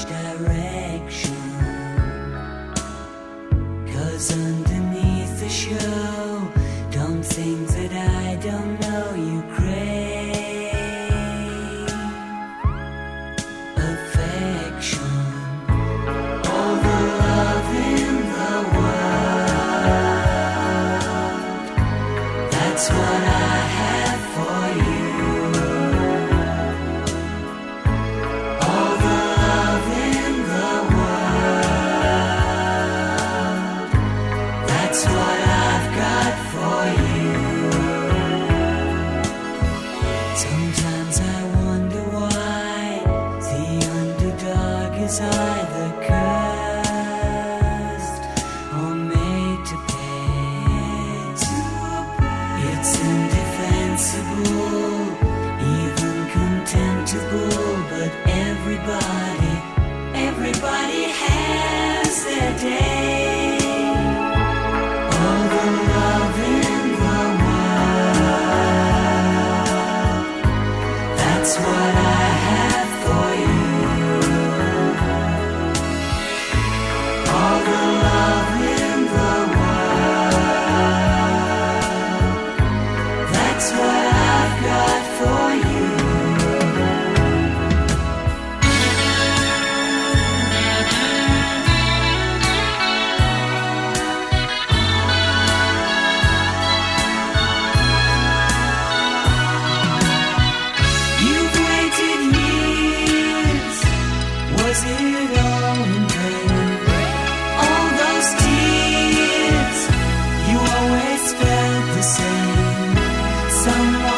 change direction. Cause underneath the show, that I don't know you crave affection. All the love in the world. That's what I Sometimes I wonder why the underdog is either someone